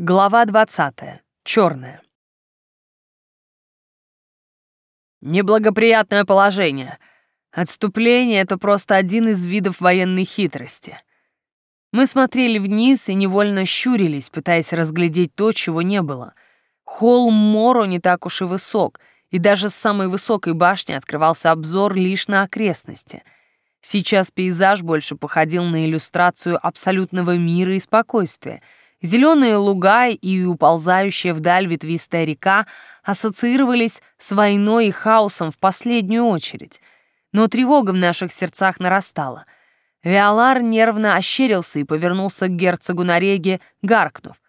Глава 20. Черная. Неблагоприятное положение. Отступление — это просто один из видов военной хитрости. Мы смотрели вниз и невольно щурились, пытаясь разглядеть то, чего не было. Холм Моро не так уж и высок, и даже с самой высокой башни открывался обзор лишь на окрестности. Сейчас пейзаж больше походил на иллюстрацию абсолютного мира и спокойствия — Зеленые луга и уползающая вдаль ветвистая река ассоциировались с войной и хаосом в последнюю очередь. Но тревога в наших сердцах нарастала. Виолар нервно ощерился и повернулся к герцогу на реге, гаркнув.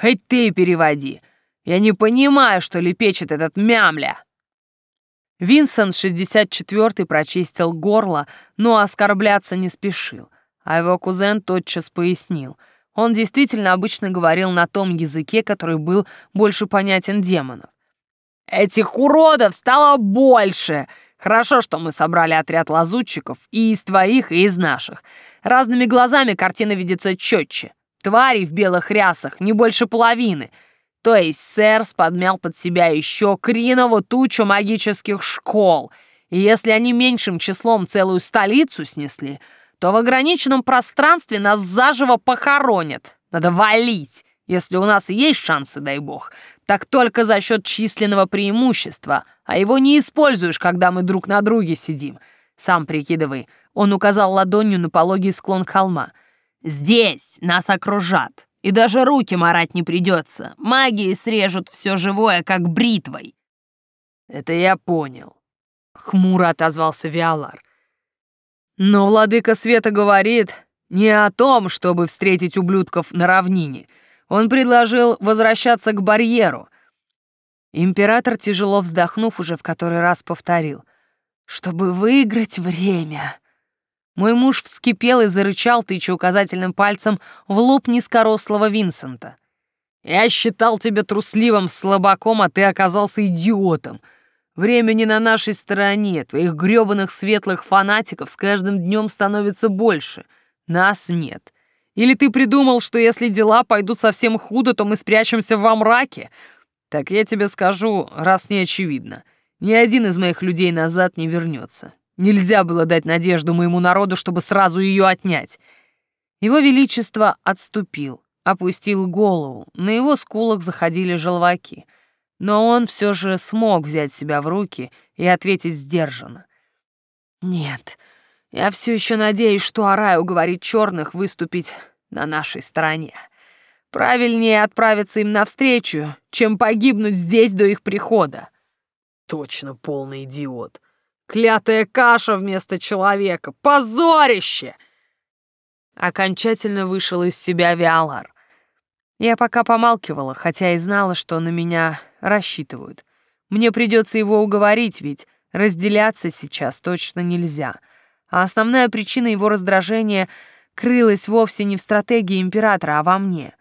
«Хоть ты переводи! Я не понимаю, что лепечет этот мямля!» Винсент 64-й прочистил горло, но оскорбляться не спешил, а его кузен тотчас пояснил — он действительно обычно говорил на том языке, который был больше понятен демонов. «Этих уродов стало больше! Хорошо, что мы собрали отряд лазутчиков и из твоих, и из наших. Разными глазами картина видится четче. Твари в белых рясах не больше половины. То есть Сэрс подмял под себя еще Кринову тучу магических школ. И если они меньшим числом целую столицу снесли, то в ограниченном пространстве нас заживо похоронят. Надо валить, если у нас есть шансы, дай бог, так только за счет численного преимущества, а его не используешь, когда мы друг на друге сидим. Сам прикидывай. Он указал ладонью на пологий склон холма. Здесь нас окружат, и даже руки марать не придется. Магии срежут все живое, как бритвой. Это я понял. Хмуро отозвался Виалар. Но владыка света говорит не о том, чтобы встретить ублюдков на равнине. Он предложил возвращаться к барьеру. Император, тяжело вздохнув, уже в который раз повторил. «Чтобы выиграть время». Мой муж вскипел и зарычал, тыча указательным пальцем в лоб низкорослого Винсента. «Я считал тебя трусливым слабаком, а ты оказался идиотом. Время не на нашей стороне, твоих грёбаных светлых фанатиков с каждым днем становится больше. Нас нет. Или ты придумал, что если дела пойдут совсем худо, то мы спрячемся во мраке? Так я тебе скажу, раз не очевидно. Ни один из моих людей назад не вернется. Нельзя было дать надежду моему народу, чтобы сразу ее отнять. Его Величество отступил, опустил голову, на его скулах заходили желваки — но он все же смог взять себя в руки и ответить сдержанно. «Нет, я все еще надеюсь, что Арай уговорит черных выступить на нашей стороне. Правильнее отправиться им навстречу, чем погибнуть здесь до их прихода». Точно полный идиот. Клятая каша вместо человека. Позорище! Окончательно вышел из себя Виалар. Я пока помалкивала, хотя и знала, что на меня рассчитывают. Мне придется его уговорить, ведь разделяться сейчас точно нельзя. А основная причина его раздражения крылась вовсе не в стратегии императора, а во мне.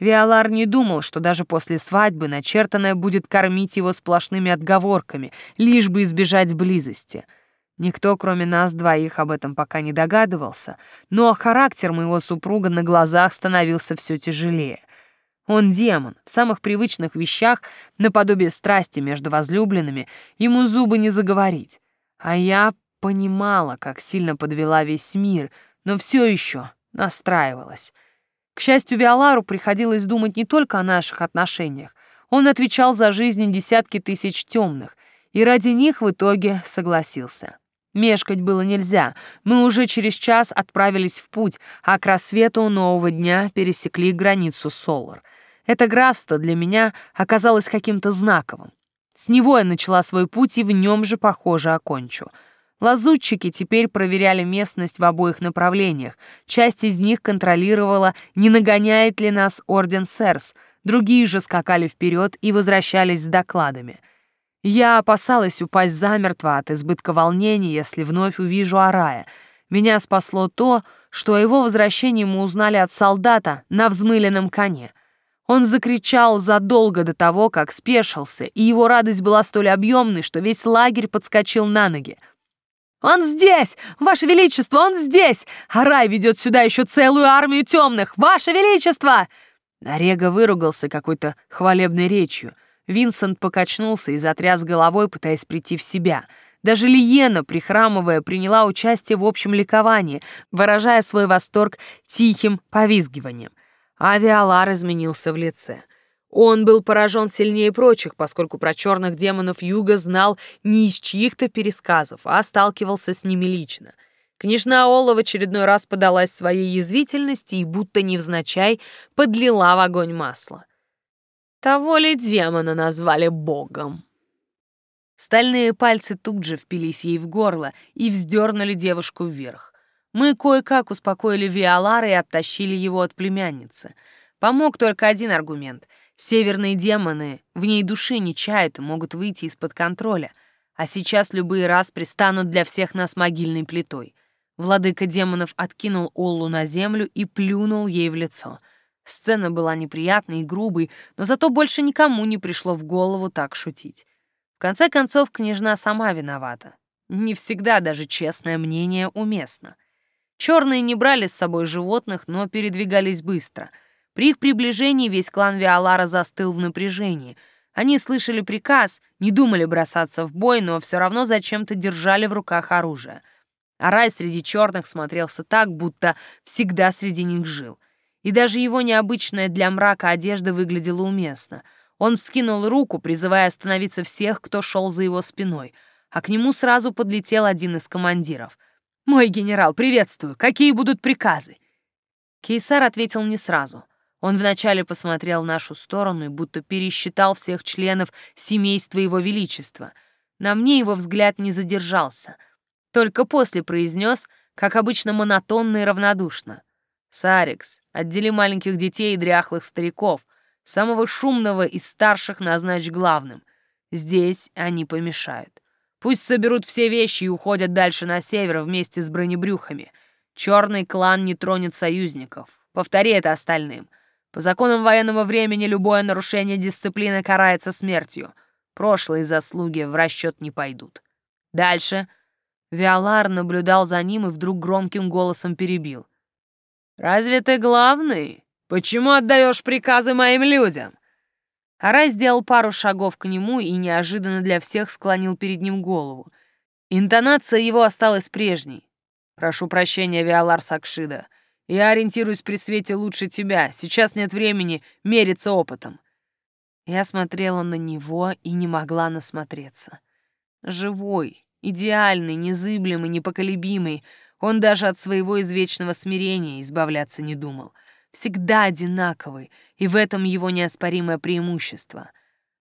Виолар не думал, что даже после свадьбы начертанная будет кормить его сплошными отговорками, лишь бы избежать близости. Никто, кроме нас двоих, об этом пока не догадывался, но характер моего супруга на глазах становился все тяжелее — он демон, в самых привычных вещах, наподобие страсти между возлюбленными, ему зубы не заговорить. А я понимала, как сильно подвела весь мир, но все еще настраивалась. К счастью, Виолару приходилось думать не только о наших отношениях. Он отвечал за жизни десятки тысяч темных, и ради них в итоге согласился. Мешкать было нельзя. Мы уже через час отправились в путь, а к рассвету нового дня пересекли границу Солар — это графство для меня оказалось каким-то знаковым. С него я начала свой путь и в нем же, похоже, окончу. Лазутчики теперь проверяли местность в обоих направлениях. Часть из них контролировала, не нагоняет ли нас Орден Серс, другие же скакали вперед и возвращались с докладами. Я опасалась упасть замертво от избытка волнений, если вновь увижу Арая. Меня спасло то, что о его возвращении мы узнали от солдата на взмыленном коне — он закричал задолго до того, как спешился, и его радость была столь объемной, что весь лагерь подскочил на ноги. «Он здесь! Ваше Величество, он здесь! Арай ведет сюда еще целую армию темных! Ваше Величество!» Нарега выругался какой-то хвалебной речью. Винсент покачнулся и затряс головой, пытаясь прийти в себя. Даже Лиена, прихрамывая, приняла участие в общем ликовании, выражая свой восторг тихим повизгиванием. Авиалар изменился в лице. Он был поражен сильнее прочих, поскольку про черных демонов Юга знал не из чьих-то пересказов, а сталкивался с ними лично. Княжна Ола в очередной раз подалась своей язвительности и будто невзначай подлила в огонь масло. Того ли демона назвали богом? Стальные пальцы тут же впились ей в горло и вздернули девушку вверх. Мы кое-как успокоили Виолара и оттащили его от племянницы. Помог только один аргумент — Северные демоны в ней души не чают и могут выйти из-под контроля, а сейчас любые раз пристанут для всех нас могильной плитой. Владыка демонов откинул Оллу на землю и плюнул ей в лицо. Сцена была неприятной и грубой, но зато больше никому не пришло в голову так шутить. В конце концов, княжна сама виновата. Не всегда даже честное мнение уместно. Черные не брали с собой животных, но передвигались быстро — при их приближении весь клан Виолара застыл в напряжении. Они слышали приказ, не думали бросаться в бой, но все равно зачем-то держали в руках оружие. А рай среди черных смотрелся так, будто всегда среди них жил. И даже его необычная для мрака одежда выглядела уместно. Он вскинул руку, призывая остановиться всех, кто шел за его спиной, а к нему сразу подлетел один из командиров. «Мой генерал, приветствую! Какие будут приказы?» Кейсар ответил не сразу — он вначале посмотрел в нашу сторону и будто пересчитал всех членов семейства Его Величества. На мне его взгляд не задержался. Только после произнес, как обычно, монотонно и равнодушно. «Сарикс, отдели маленьких детей и дряхлых стариков. Самого шумного из старших назначь главным. Здесь они помешают. Пусть соберут все вещи и уходят дальше на север вместе с бронебрюхами. Черный клан не тронет союзников. Повтори это остальным. По законам военного времени любое нарушение дисциплины карается смертью. Прошлые заслуги в расчет не пойдут. Дальше. Виолар наблюдал за ним и вдруг громким голосом перебил. «Разве ты главный? Почему отдаешь приказы моим людям?» Арай сделал пару шагов к нему и неожиданно для всех склонил перед ним голову. Интонация его осталась прежней. «Прошу прощения, Виолар Сакшида. Я ориентируюсь при свете лучше тебя. Сейчас нет времени мериться опытом». Я смотрела на него и не могла насмотреться. Живой, идеальный, незыблемый, непоколебимый. Он даже от своего извечного смирения избавляться не думал. Всегда одинаковый, и в этом его неоспоримое преимущество.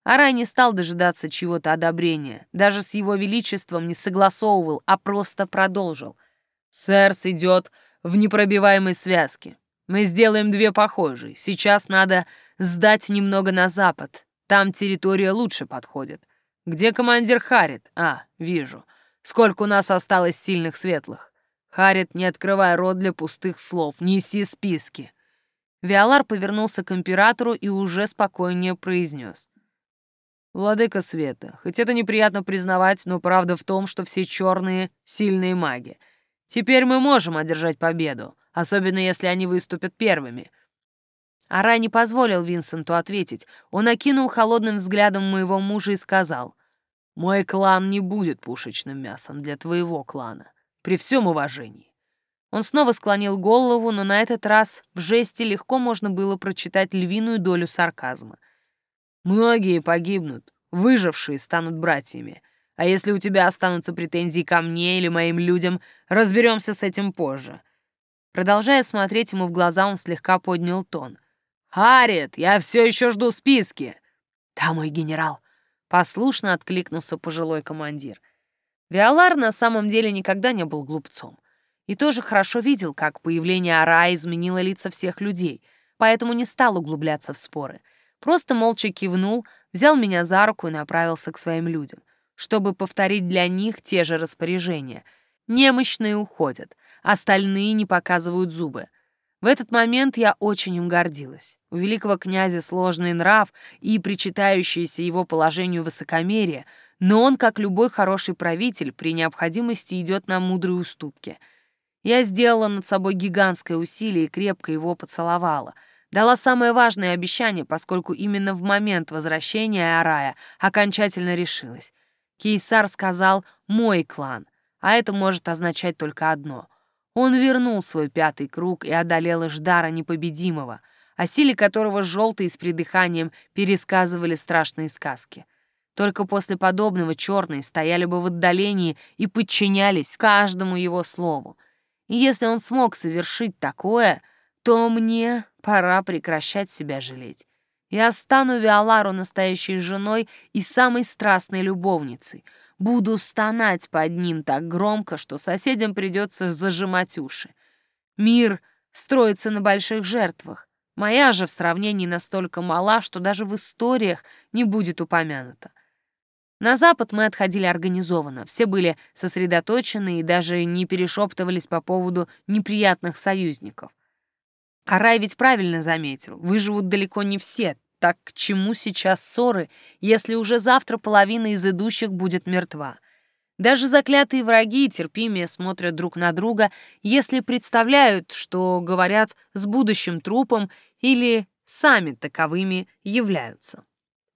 Арай не стал дожидаться чего-то одобрения, даже с его величеством не согласовывал, а просто продолжил. «Сэрс идет в непробиваемой связке. Мы сделаем две похожие. Сейчас надо сдать немного на запад. Там территория лучше подходит. Где командир Харит? А, вижу. Сколько у нас осталось сильных светлых? Харит, не открывай рот для пустых слов, неси списки. Виолар повернулся к императору и уже спокойнее произнес. «Владыка Света, хоть это неприятно признавать, но правда в том, что все черные — сильные маги. Теперь мы можем одержать победу, особенно если они выступят первыми». Ара не позволил Винсенту ответить. Он окинул холодным взглядом моего мужа и сказал, «Мой клан не будет пушечным мясом для твоего клана, при всем уважении». Он снова склонил голову, но на этот раз в жесте легко можно было прочитать львиную долю сарказма. «Многие погибнут, выжившие станут братьями. А если у тебя останутся претензии ко мне или моим людям, разберемся с этим позже». Продолжая смотреть ему в глаза, он слегка поднял тон. «Харриет, я все еще жду списки!» «Да, мой генерал!» — послушно откликнулся пожилой командир. Виолар на самом деле никогда не был глупцом. И тоже хорошо видел, как появление Ара изменило лица всех людей, поэтому не стал углубляться в споры. Просто молча кивнул, взял меня за руку и направился к своим людям чтобы повторить для них те же распоряжения. Немощные уходят, остальные не показывают зубы. В этот момент я очень им гордилась. У великого князя сложный нрав и причитающееся его положению высокомерие, но он, как любой хороший правитель, при необходимости идет на мудрые уступки. Я сделала над собой гигантское усилие и крепко его поцеловала. Дала самое важное обещание, поскольку именно в момент возвращения Арая окончательно решилась. Кейсар сказал «мой клан», а это может означать только одно. Он вернул свой пятый круг и одолел Иждара непобедимого, о силе которого желтые с придыханием пересказывали страшные сказки. Только после подобного черные стояли бы в отдалении и подчинялись каждому его слову. Если он смог совершить такое, то мне Пора прекращать себя жалеть. Я стану Виолару настоящей женой и самой страстной любовницей. Буду стонать под ним так громко, что соседям придется зажимать уши. Мир строится на больших жертвах. Моя же в сравнении настолько мала, что даже в историях не будет упомянута. На запад мы отходили организованно, все были сосредоточены и даже не перешептывались по поводу неприятных союзников. А Рай ведь правильно заметил, выживут далеко не все, так к чему сейчас ссоры, если уже завтра половина из идущих будет мертва? Даже заклятые враги терпимее смотрят друг на друга, если представляют, что говорят с будущим трупом или сами таковыми являются.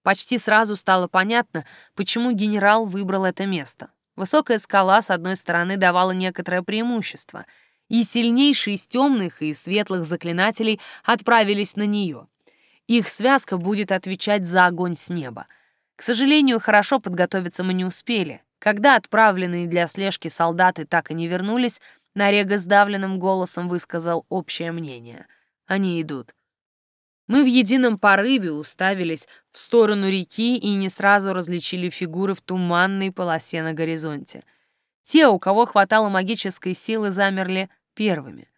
Почти сразу стало понятно, почему генерал выбрал это место. Высокая скала с одной стороны давала некоторое преимущество — и сильнейшие из темных и светлых заклинателей отправились на нее. Их связка будет отвечать за огонь с неба. К сожалению, хорошо подготовиться мы не успели. Когда отправленные для слежки солдаты так и не вернулись, Нарега сдавленным голосом высказал общее мнение. Они идут. Мы в едином порыве уставились в сторону реки и не сразу различили фигуры в туманной полосе на горизонте. Те, у кого хватало магической силы, замерли первыми.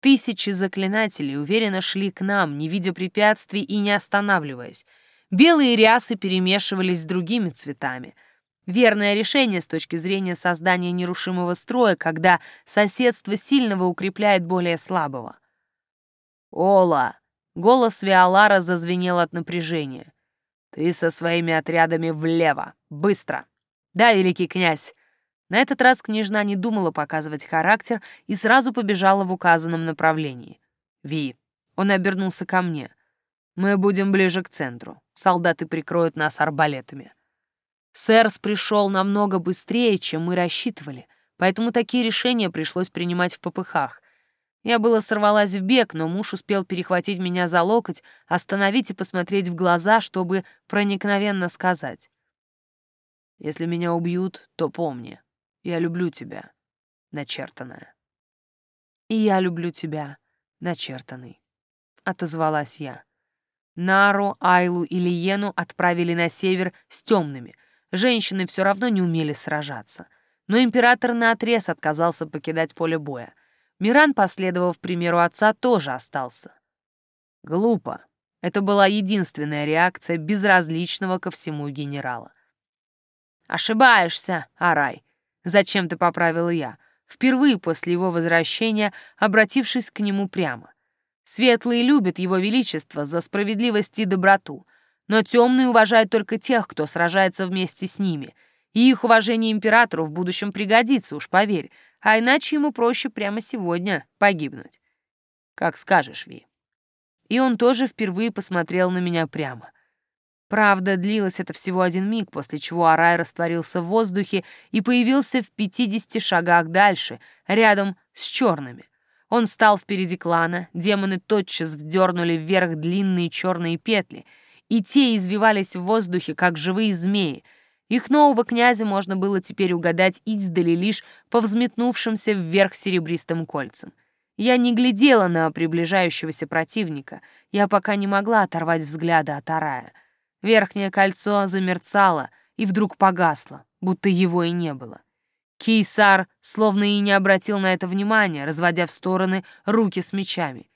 Тысячи заклинателей уверенно шли к нам, не видя препятствий и не останавливаясь. Белые рясы перемешивались с другими цветами. Верное решение с точки зрения создания нерушимого строя, когда соседство сильного укрепляет более слабого. «Ола!» — голос Виолара зазвенел от напряжения. «Ты со своими отрядами влево! Быстро!» «Да, великий князь!» На этот раз княжна не думала показывать характер и сразу побежала в указанном направлении. «Ви». Он обернулся ко мне. «Мы будем ближе к центру. Солдаты прикроют нас арбалетами». Сэрс пришел намного быстрее, чем мы рассчитывали, поэтому такие решения пришлось принимать в попыхах. Я было сорвалась в бег, но муж успел перехватить меня за локоть, остановить и посмотреть в глаза, чтобы проникновенно сказать. «Если меня убьют, то помни, я люблю тебя, начертанная. И я люблю тебя, начертанный, отозвалась я. Нару, Айлу и Лиену отправили на север с темными. Женщины все равно не умели сражаться. Но император наотрез отказался покидать поле боя. Миран, последовав примеру отца, тоже остался. Глупо. Это была единственная реакция безразличного ко всему генерала. «Ошибаешься, Арай. Зачем ты поправила я, впервые после его возвращения, обратившись к нему прямо. Светлые любят его величество за справедливость и доброту, но темные уважают только тех, кто сражается вместе с ними, и их уважение императору в будущем пригодится, уж поверь, а иначе ему проще прямо сегодня погибнуть. Как скажешь, Ви. И он тоже впервые посмотрел на меня прямо — Правда, длилось это всего один миг, после чего Арай растворился в воздухе и появился в 50 шагах дальше, рядом с черными. Он стал впереди клана, демоны тотчас вдернули вверх длинные черные петли, и те извивались в воздухе, как живые змеи. Их нового князя можно было теперь угадать издали лишь по взметнувшимся вверх серебристым кольцам. Я не глядела на приближающегося противника, я пока не могла оторвать взгляда от Арая — Верхнее кольцо замерцало и вдруг погасло, будто его и не было. Кейсар словно и не обратил на это внимания, разводя в стороны руки с мечами.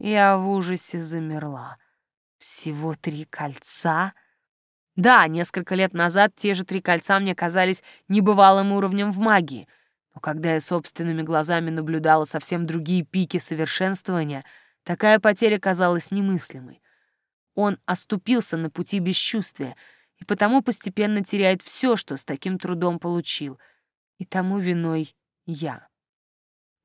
Я в ужасе замерла. Всего три кольца? Да, несколько лет назад те же три кольца мне казались небывалым уровнем в магии, но когда я собственными глазами наблюдала совсем другие пики совершенствования, такая потеря казалась немыслимой. Он оступился на пути бесчувствия и потому постепенно теряет все, что с таким трудом получил. И тому виной я.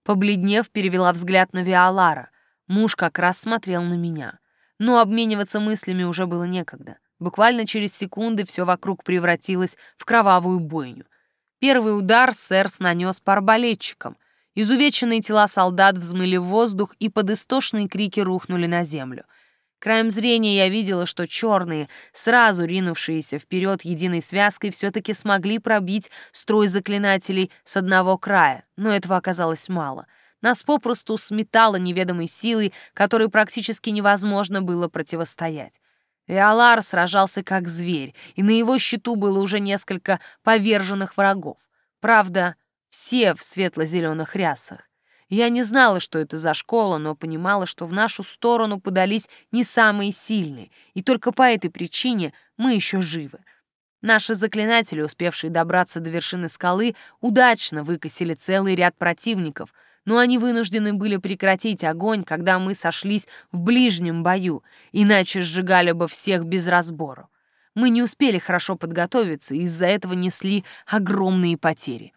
Побледнев, перевела взгляд на Виолара. Муж как раз смотрел на меня. Но обмениваться мыслями уже было некогда. Буквально через секунды все вокруг превратилось в кровавую бойню. Первый удар Сэрс нанес по арбалетчикам. Изувеченные тела солдат взмыли в воздух и под истошные крики рухнули на землю. Краем зрения я видела, что черные, сразу ринувшиеся вперед единой связкой, все-таки смогли пробить строй заклинателей с одного края, но этого оказалось мало. Нас попросту сметало неведомой силой, которой практически невозможно было противостоять. Виолар сражался как зверь, и на его счету было уже несколько поверженных врагов. Правда, все в светло-зеленых рясах. Я не знала, что это за школа, но понимала, что в нашу сторону подались не самые сильные, и только по этой причине мы еще живы. Наши заклинатели, успевшие добраться до вершины скалы, удачно выкосили целый ряд противников, но они вынуждены были прекратить огонь, когда мы сошлись в ближнем бою, иначе сжигали бы всех без разбору. Мы не успели хорошо подготовиться, и из-за этого несли огромные потери.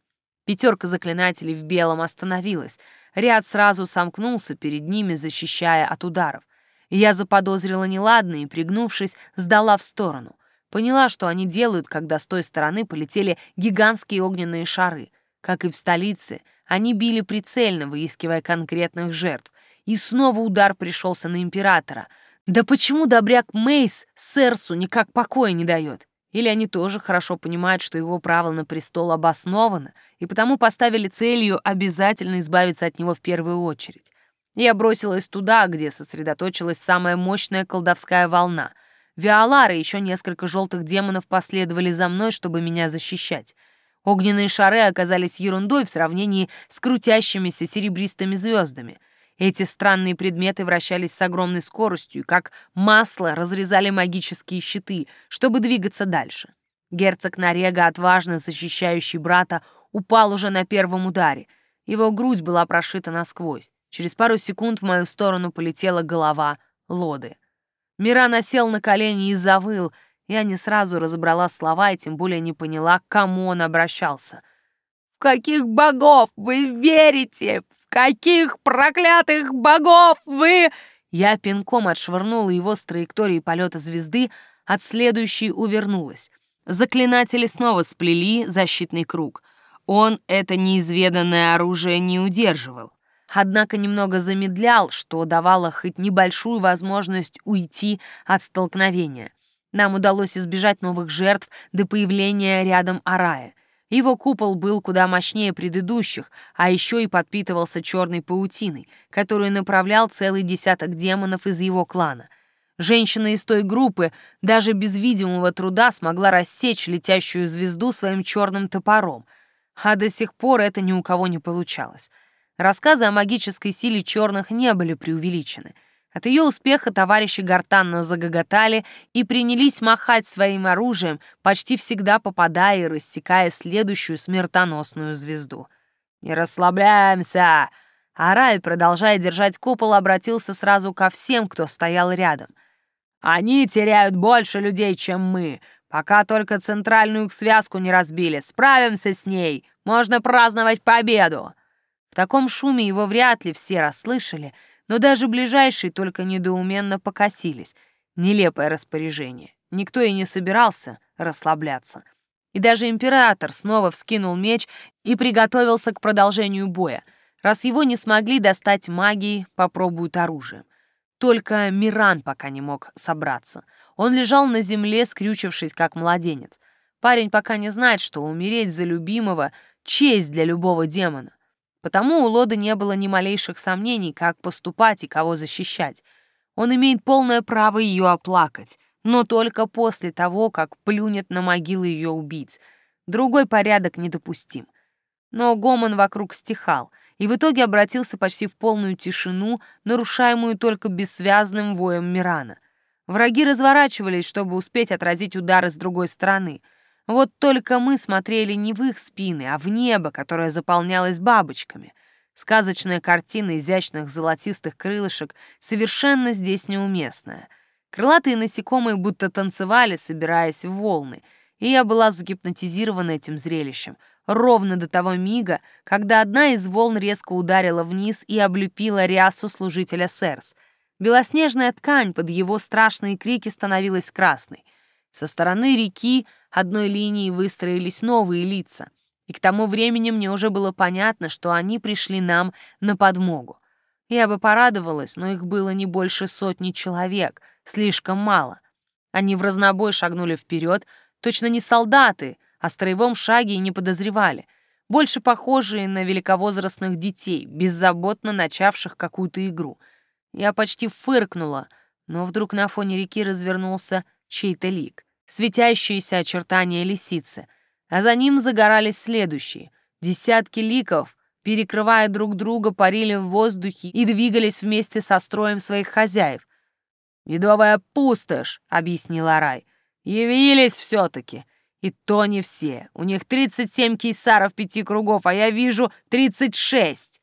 Пятерка заклинателей в белом остановилась — Ряд сразу сомкнулся перед ними, защищая от ударов. Я заподозрила неладное и, пригнувшись, сдала в сторону. Поняла, что они делают, когда с той стороны полетели гигантские огненные шары. Как и в столице, они били прицельно, выискивая конкретных жертв. И снова удар пришелся на императора. Да почему добряк Мейс Серсу никак покоя не дает? Или они тоже хорошо понимают, что его право на престол обосновано, и потому поставили целью обязательно избавиться от него в первую очередь. Я бросилась туда, где сосредоточилась самая мощная колдовская волна. Виолар и еще несколько желтых демонов последовали за мной, чтобы меня защищать. Огненные шары оказались ерундой в сравнении с крутящимися серебристыми звездами — эти странные предметы вращались с огромной скоростью, как масло разрезали магические щиты, чтобы двигаться дальше. Герцог Нарега, отважно защищающий брата, упал уже на первом ударе. Его грудь была прошита насквозь. Через пару секунд в мою сторону полетела голова Лоды. Миран осел на колени и завыл. Я не сразу разобрала слова и тем более не поняла, к кому он обращался каких богов вы верите? В каких проклятых богов вы...» Я пинком отшвырнула его с траектории полета звезды, от следующей увернулась. Заклинатели снова сплели защитный круг. Он это неизведанное оружие не удерживал. Однако немного замедлял, что давало хоть небольшую возможность уйти от столкновения. Нам удалось избежать новых жертв до появления рядом Арая. Его купол был куда мощнее предыдущих, а еще и подпитывался черной паутиной, которую направлял целый десяток демонов из его клана. Женщина из той группы даже без видимого труда смогла рассечь летящую звезду своим черным топором, а до сих пор это ни у кого не получалось. Рассказы о магической силе черных не были преувеличены — от ее успеха товарищи гортанно загоготали и принялись махать своим оружием, почти всегда попадая и рассекая следующую смертоносную звезду. «Не расслабляемся!» Арай, продолжая держать купол, обратился сразу ко всем, кто стоял рядом. «Они теряют больше людей, чем мы. Пока только центральную их связку не разбили. Справимся с ней. Можно праздновать победу!» В таком шуме его вряд ли все расслышали — но даже ближайшие только недоуменно покосились. Нелепое распоряжение. Никто и не собирался расслабляться. И даже император снова вскинул меч и приготовился к продолжению боя. Раз его не смогли достать магией, попробуют оружием. Только Миран пока не мог собраться. Он лежал на земле, скрючившись, как младенец. Парень пока не знает, что умереть за любимого — честь для любого демона. Потому у Лоды не было ни малейших сомнений, как поступать и кого защищать. Он имеет полное право ее оплакать, но только после того, как плюнет на могилы ее убийц. Другой порядок недопустим. Но гомон вокруг стихал, и в итоге обратился почти в полную тишину, нарушаемую только бессвязным воем Мирана. Враги разворачивались, чтобы успеть отразить удары с другой стороны — вот только мы смотрели не в их спины, а в небо, которое заполнялось бабочками. Сказочная картина изящных золотистых крылышек совершенно здесь неуместная. Крылатые насекомые будто танцевали, собираясь в волны, и я была загипнотизирована этим зрелищем. ровно до того мига, когда одна из волн резко ударила вниз и облепила рясу служителя Серс. Белоснежная ткань под его страшные крики становилась красной. Со стороны реки одной линией выстроились новые лица, и к тому времени мне уже было понятно, что они пришли нам на подмогу. Я бы порадовалась, но их было не больше сотни человек, слишком мало. Они в разнобой шагнули вперед, точно не солдаты, о строевом шаге и не подозревали, больше похожие на великовозрастных детей, беззаботно начавших какую-то игру. Я почти фыркнула, но вдруг на фоне реки развернулся чей-то лик, светящиеся очертания лисицы, а за ним загорались следующие. Десятки ликов, перекрывая друг друга, парили в воздухе и двигались вместе со строем своих хозяев. «Медовая пустошь», — объяснила Рай. «Явились все-таки. И то не все. У них 37 кейсаров пяти кругов, а я вижу 36.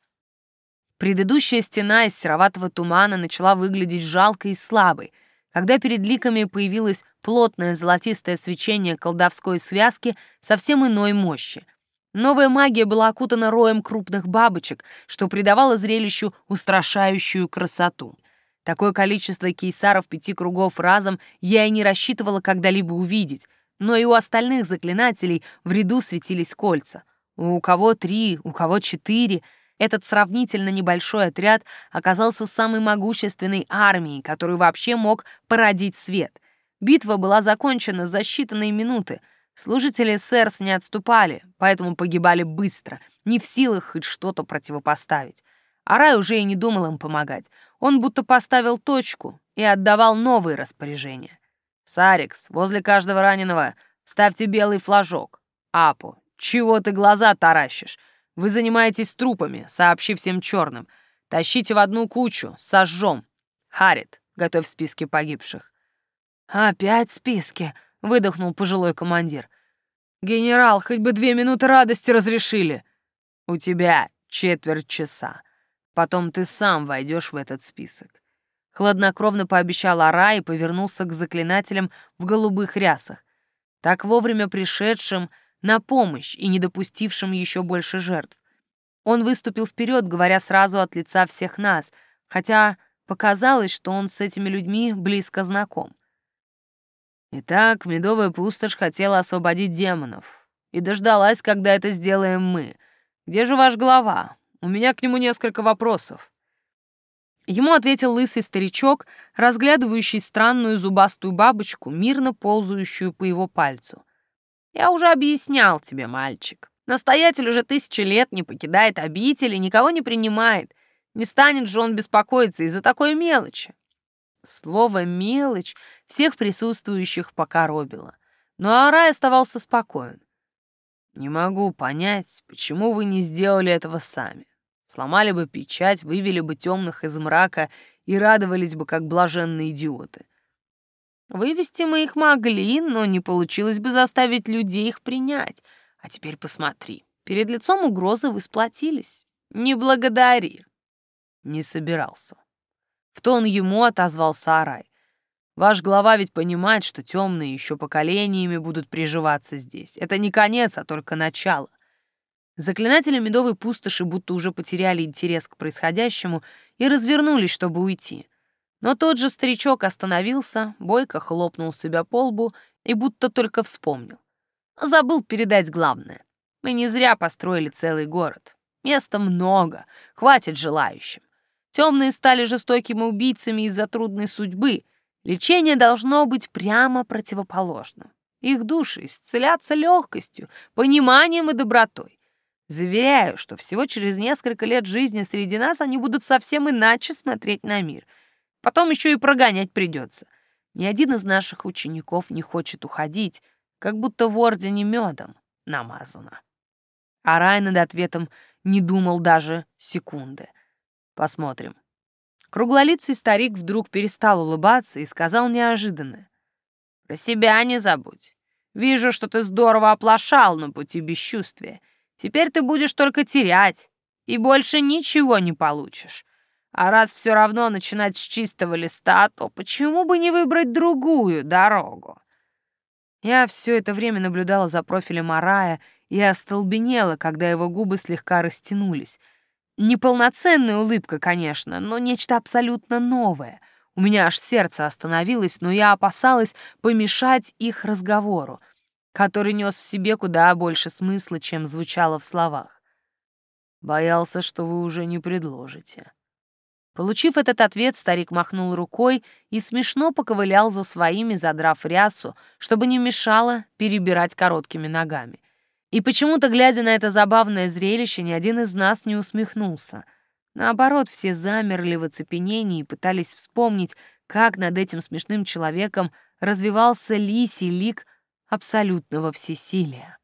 Предыдущая стена из сероватого тумана начала выглядеть жалкой и слабой. Когда перед ликами появилось плотное золотистое свечение колдовской связки совсем иной мощи. Новая магия была окутана роем крупных бабочек, что придавало зрелищу устрашающую красоту. Такое количество кейсаров пяти кругов разом я и не рассчитывала когда-либо увидеть но и у остальных заклинателей в ряду светились кольца. У кого три, у кого четыре. Этот сравнительно небольшой отряд оказался самой могущественной армией, которую вообще мог породить свет. Битва была закончена за считанные минуты. Служители СЭРС не отступали, поэтому погибали быстро, не в силах хоть что-то противопоставить. Арай уже и не думал им помогать. Он будто поставил точку и отдавал новые распоряжения. Сарикс, возле каждого раненого ставьте белый флажок. Апу, чего ты глаза таращишь? Вы занимаетесь трупами, сообщи всем черным. Тащите в одну кучу, сожжем. Харит, готовь списки погибших. «Опять списки?» — выдохнул пожилой командир. «Генерал, хоть бы две минуты радости разрешили!» «У тебя четверть часа. Потом ты сам войдешь в этот список. Хладнокровно пообещал Ара и повернулся к заклинателям в голубых рясах, так вовремя пришедшим на помощь и не допустившим еще больше жертв. Он выступил вперед, говоря сразу от лица всех нас, хотя показалось, что он с этими людьми близко знаком. Итак, Медовая пустошь хотела освободить демонов. И дождалась, когда это сделаем мы. Где же ваш глава? У меня к нему несколько вопросов. Ему ответил лысый старичок, разглядывающий странную зубастую бабочку, мирно ползающую по его пальцу. «Я уже объяснял тебе, мальчик. Настоятель уже тысячи лет не покидает обители, никого не принимает. Не станет же он беспокоиться из-за такой мелочи». Слово «мелочь» всех присутствующих покоробило. Но Арай оставался спокоен. «Не могу понять, почему вы не сделали этого сами. Сломали бы печать, вывели бы темных из мрака и радовались бы, как блаженные идиоты. Вывести мы их могли, но не получилось бы заставить людей их принять. А теперь посмотри, перед лицом угрозы вы сплотились. Не благодари. Не собирался. В тон ему отозвался Арай. Ваш глава ведь понимает, что темные еще поколениями будут приживаться здесь. Это не конец, а только начало. Заклинатели медовой пустоши будто уже потеряли интерес к происходящему и развернулись, чтобы уйти. Но тот же старичок остановился, бойко хлопнул себя по лбу и будто только вспомнил. Забыл передать главное. Мы не зря построили целый город. Места много, хватит желающим. Темные стали жестокими убийцами из-за трудной судьбы. Лечение должно быть прямо противоположным. Их души исцелятся легкостью, пониманием и добротой. Заверяю, что всего через несколько лет жизни среди нас они будут совсем иначе смотреть на мир. Потом еще и прогонять придется. Ни один из наших учеников не хочет уходить, как будто в ордене медом намазано. А Рай над ответом не думал даже секунды. Посмотрим. Круглолицый старик вдруг перестал улыбаться и сказал неожиданно. «Про себя не забудь. Вижу, что ты здорово оплошал на пути бесчувствия. Теперь ты будешь только терять и больше ничего не получишь. А раз все равно начинать с чистого листа, то почему бы не выбрать другую дорогу? Я все это время наблюдала за профилем Арая и остолбенела, когда его губы слегка растянулись. Неполноценная улыбка, конечно, но нечто абсолютно новое. У меня аж сердце остановилось, но я опасалась помешать их разговору, который нес в себе куда больше смысла, чем звучало в словах. Боялся, что вы уже не предложите. Получив этот ответ, старик махнул рукой и смешно поковылял за своими, задрав рясу, чтобы не мешало перебирать короткими ногами. И почему-то, глядя на это забавное зрелище, ни один из нас не усмехнулся. Наоборот, все замерли в оцепенении и пытались вспомнить, как над этим смешным человеком развивался лисий лик абсолютного всесилия.